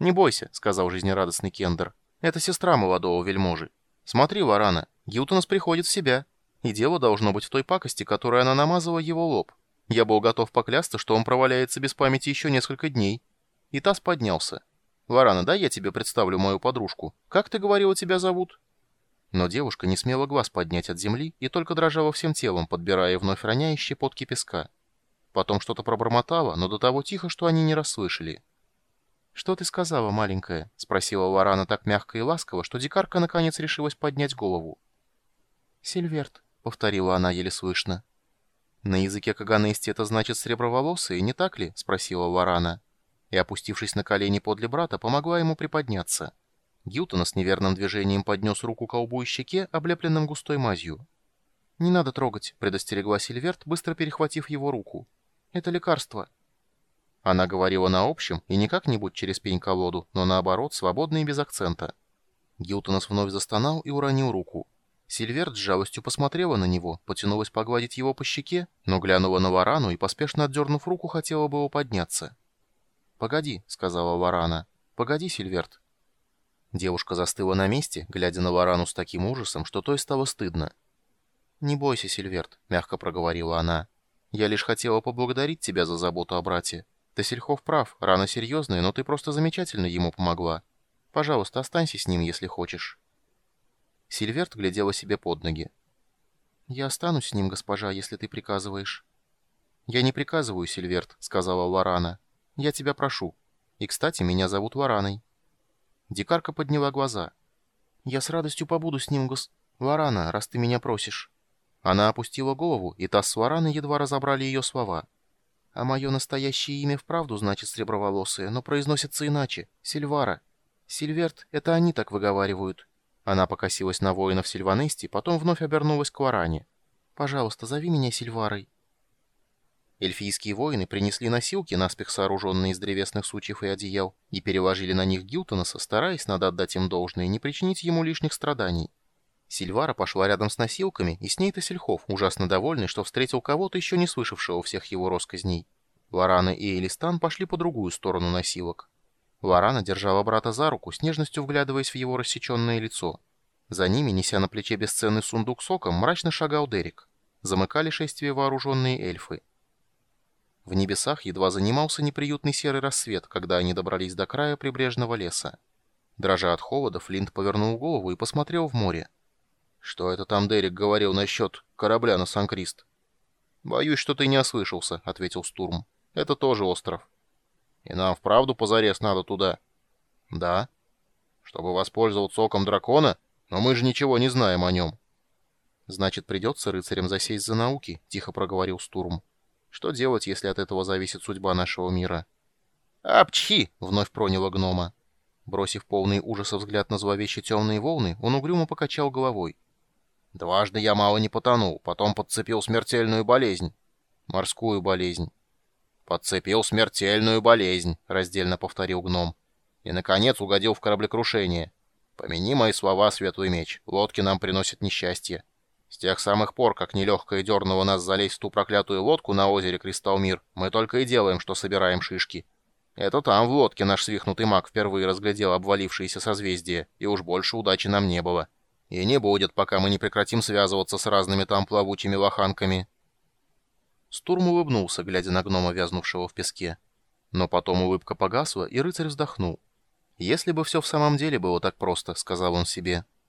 «Не бойся», — сказал жизнерадостный Кендер. «Это сестра молодого вельможи. Смотри, Варана, Гилтонас приходит в себя. И дело должно быть в той пакости, которой она намазала его лоб. Я был готов поклясться, что он проваляется без памяти еще несколько дней». И Тасс поднялся. «Варана, дай я тебе представлю мою подружку. Как ты говорила, тебя зовут?» Но девушка не смела глаз поднять от земли и только дрожала всем телом, подбирая вновь роняющие подки песка. Потом что-то пробормотала, но до того тихо, что они не расслышали. «Что ты сказала, маленькая?» — спросила Варана так мягко и ласково, что дикарка наконец решилась поднять голову. «Сильверт», — повторила она еле слышно. «На языке каганести это значит среброволосые, не так ли?» — спросила Варана. И, опустившись на колени подле брата, помогла ему приподняться. Гилтона с неверным движением поднес руку к колбу и щеке, облепленным густой мазью. «Не надо трогать», — предостерегла Сильверт, быстро перехватив его руку. «Это лекарство». Она говорила на общем, и не как-нибудь через пень-колоду, но наоборот, свободно и без акцента. Гилтонос вновь застонал и уронил руку. Сильверт с жалостью посмотрела на него, потянулась погладить его по щеке, но глянула на Варану и, поспешно отдернув руку, хотела было подняться. «Погоди», — сказала Варана. «Погоди, Сильверт». Девушка застыла на месте, глядя на Варану с таким ужасом, что той стало стыдно. «Не бойся, Сильверт», — мягко проговорила она. «Я лишь хотела поблагодарить тебя за заботу о брате. Сельхов, прав, рана серьезная, но ты просто замечательно ему помогла. Пожалуйста, останься с ним, если хочешь». Сильверт глядела себе под ноги. «Я останусь с ним, госпожа, если ты приказываешь». «Я не приказываю, Сильверт», — сказала Варана. «Я тебя прошу. И, кстати, меня зовут Вараной». Дикарка подняла глаза. «Я с радостью побуду с ним, гос... Варана, раз ты меня просишь». Она опустила голову, и та с Вараной едва разобрали ее слова. «А мое настоящее имя вправду значит среброволосое, но произносится иначе. Сильвара. Сильверт, это они так выговаривают». Она покосилась на воинов Сильванести, потом вновь обернулась к Варане. «Пожалуйста, зови меня Сильварой». Эльфийские воины принесли носилки, наспех сооруженные из древесных сучьев и одеял, и переложили на них Гилтонаса, стараясь, надо отдать им должное, не причинить ему лишних страданий. Сильвара пошла рядом с носилками, и с ней-то Сельхов, ужасно довольный, что встретил кого-то, еще не слышавшего всех его росказней. Лорана и Элистан пошли по другую сторону носилок. Лорана держала брата за руку, с нежностью вглядываясь в его рассеченное лицо. За ними, неся на плече бесценный сундук соком, мрачно шагал Дерек. Замыкали шествие вооруженные эльфы. В небесах едва занимался неприютный серый рассвет, когда они добрались до края прибрежного леса. Дрожа от холода, Флинт повернул голову и посмотрел в море. «Что это там Дерек говорил насчет корабля на Сан-Крист?» «Боюсь, что ты не ослышался», — ответил Стурм. «Это тоже остров». «И нам вправду позарез надо туда?» «Да». «Чтобы воспользоваться оком дракона? Но мы же ничего не знаем о нем». «Значит, придется рыцарям засесть за науки», — тихо проговорил Стурм. Что делать, если от этого зависит судьба нашего мира? «Апчхи!» — вновь проняло гнома. Бросив полный ужаса взгляд на зловещие темные волны, он угрюмо покачал головой. «Дважды я мало не потонул, потом подцепил смертельную болезнь. Морскую болезнь». «Подцепил смертельную болезнь», — раздельно повторил гном. «И, наконец, угодил в кораблекрушение. Помяни мои слова, светлый меч, лодки нам приносят несчастье». С тех самых пор, как нелегкое дернуло нас залезть в ту проклятую лодку на озере Кристалмир, мы только и делаем, что собираем шишки. Это там, в лодке, наш свихнутый маг впервые разглядел обвалившиеся созвездия, и уж больше удачи нам не было. И не будет, пока мы не прекратим связываться с разными там плавучими лоханками. Стурм улыбнулся, глядя на гнома, вязнувшего в песке. Но потом улыбка погасла, и рыцарь вздохнул. «Если бы все в самом деле было так просто», — сказал он себе, —